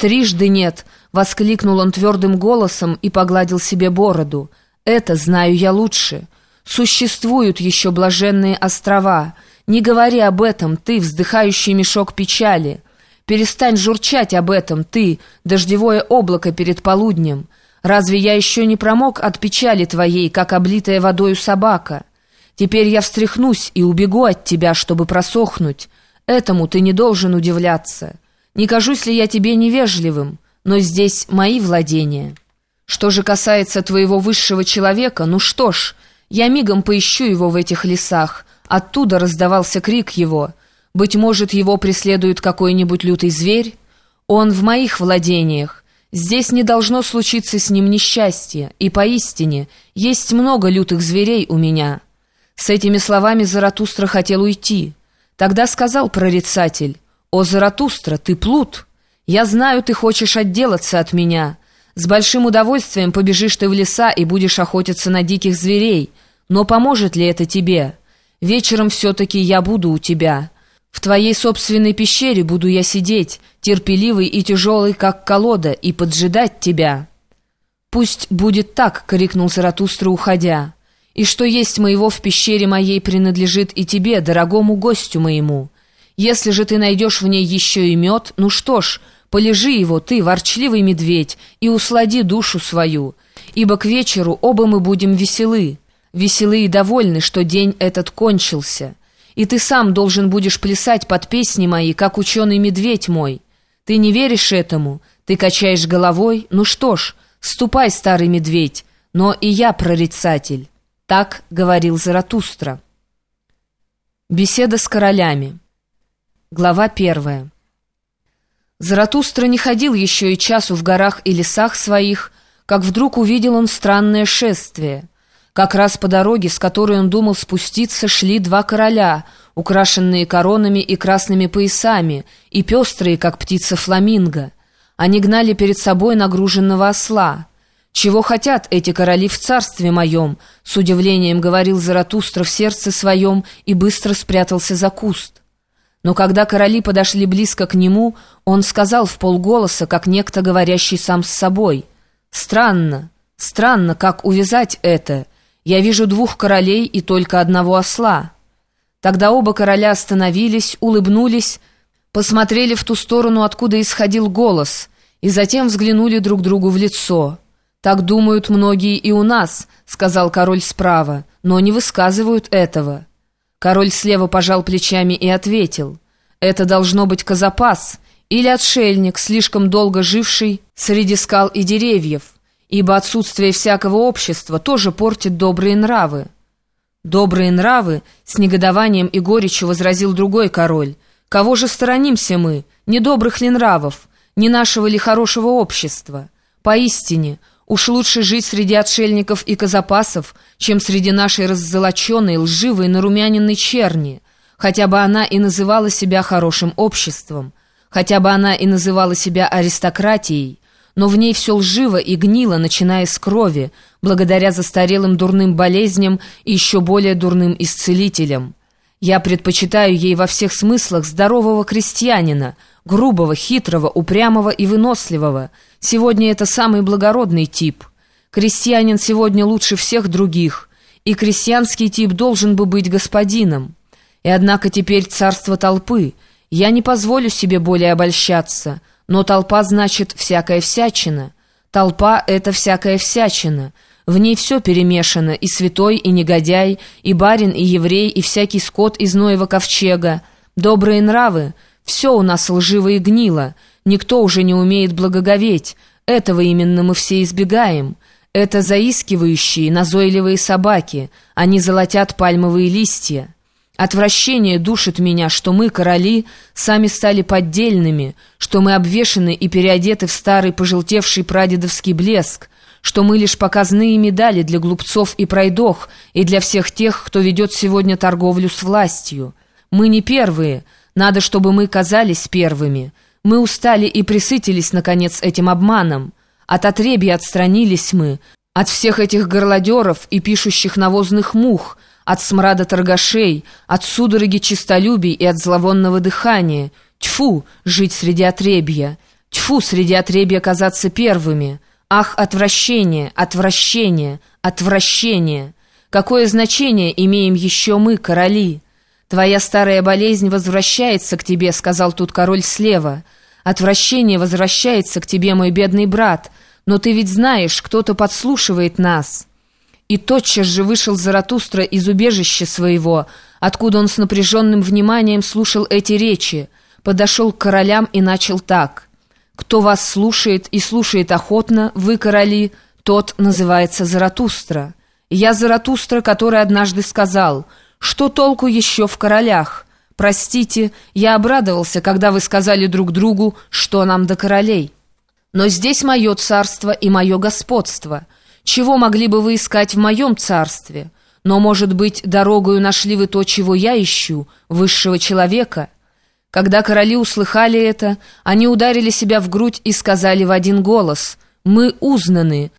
«Трижды нет!» — воскликнул он твердым голосом и погладил себе бороду. «Это знаю я лучше. Существуют еще блаженные острова. Не говори об этом, ты, вздыхающий мешок печали. Перестань журчать об этом, ты, дождевое облако перед полуднем. Разве я еще не промок от печали твоей, как облитая водою собака? Теперь я встряхнусь и убегу от тебя, чтобы просохнуть. Этому ты не должен удивляться». Не кажусь ли я тебе невежливым, но здесь мои владения. Что же касается твоего высшего человека, ну что ж, я мигом поищу его в этих лесах. Оттуда раздавался крик его. Быть может, его преследует какой-нибудь лютый зверь? Он в моих владениях. Здесь не должно случиться с ним несчастье, и поистине есть много лютых зверей у меня». С этими словами Заратустра хотел уйти. Тогда сказал прорицатель, «О, Заратустра, ты плут! Я знаю, ты хочешь отделаться от меня. С большим удовольствием побежишь ты в леса и будешь охотиться на диких зверей. Но поможет ли это тебе? Вечером все-таки я буду у тебя. В твоей собственной пещере буду я сидеть, терпеливый и тяжелый, как колода, и поджидать тебя». «Пусть будет так», — крикнул Заратустра, уходя. «И что есть моего в пещере моей принадлежит и тебе, дорогому гостю моему». Если же ты найдешь в ней еще и мед, ну что ж, полежи его ты, ворчливый медведь, и услади душу свою, ибо к вечеру оба мы будем веселы, веселы и довольны, что день этот кончился. И ты сам должен будешь плясать под песни мои, как ученый медведь мой. Ты не веришь этому, ты качаешь головой, ну что ж, ступай, старый медведь, но и я прорицатель. Так говорил Заратустра. Беседа с королями. Глава первая. Заратустра не ходил еще и часу в горах и лесах своих, как вдруг увидел он странное шествие. Как раз по дороге, с которой он думал спуститься, шли два короля, украшенные коронами и красными поясами, и пестрые, как птица фламинго. Они гнали перед собой нагруженного осла. «Чего хотят эти короли в царстве моем?» — с удивлением говорил Заратустра в сердце своем и быстро спрятался за куст. Но когда короли подошли близко к нему, он сказал в полголоса, как некто, говорящий сам с собой, «Странно, странно, как увязать это. Я вижу двух королей и только одного осла». Тогда оба короля остановились, улыбнулись, посмотрели в ту сторону, откуда исходил голос, и затем взглянули друг другу в лицо. «Так думают многие и у нас», — сказал король справа, «но не высказывают этого». Король слева пожал плечами и ответил, «Это должно быть Казапас или отшельник, слишком долго живший среди скал и деревьев, ибо отсутствие всякого общества тоже портит добрые нравы». «Добрые нравы?» — с негодованием и горечью возразил другой король. «Кого же сторонимся мы? Недобрых ли нравов? Не нашего ли хорошего общества? Поистине, Уж лучше жить среди отшельников и казапасов, чем среди нашей раззолоченной, лживой, нарумяненной черни. Хотя бы она и называла себя хорошим обществом, хотя бы она и называла себя аристократией, но в ней все лживо и гнило, начиная с крови, благодаря застарелым дурным болезням и еще более дурным исцелителям. Я предпочитаю ей во всех смыслах здорового крестьянина — грубого, хитрого, упрямого и выносливого. Сегодня это самый благородный тип. Крестьянин сегодня лучше всех других, и крестьянский тип должен бы быть господином. И однако теперь царство толпы. Я не позволю себе более обольщаться, но толпа значит всякая всячина. Толпа — это всякая всячина. В ней все перемешано, и святой, и негодяй, и барин, и еврей, и всякий скот из Ноева ковчега. Добрые нравы — все у нас лживо и гнило, никто уже не умеет благоговеть. Этого именно мы все избегаем. Это заискивающие, назойливые собаки, они золотят пальмовые листья. Отвращение душит меня, что мы, короли, сами стали поддельными, что мы обвешаны и переодеты в старый пожелтевший прадедовский блеск, что мы лишь показные медали для глупцов и пройдох и для всех тех, кто ведет сегодня торговлю с властью. Мы не первые — надо, чтобы мы казались первыми. Мы устали и присытились, наконец, этим обманом. От отребья отстранились мы, от всех этих горлодеров и пишущих навозных мух, от смрада торгашей, от судороги чистолюбий и от зловонного дыхания. Тьфу, жить среди отребья! Тьфу, среди отребья казаться первыми. Ах, отвращение, отвращение, отвращение! Какое значение имеем еще мы, короли? Твоя старая болезнь возвращается к тебе, сказал тут король слева. Отвращение возвращается к тебе, мой бедный брат, но ты ведь знаешь, кто-то подслушивает нас». И тотчас же вышел Заратустра из убежища своего, откуда он с напряженным вниманием слушал эти речи, подошел к королям и начал так. «Кто вас слушает и слушает охотно, вы, короли, тот называется Заратустра. Я Заратустра, который однажды сказал, что толку еще в королях? Простите, я обрадовался, когда вы сказали друг другу, что нам до королей». Но здесь мое царство и мое господство. Чего могли бы вы искать в моем царстве? Но, может быть, дорогою нашли вы то, чего я ищу, высшего человека?» Когда короли услыхали это, они ударили себя в грудь и сказали в один голос «Мы узнаны,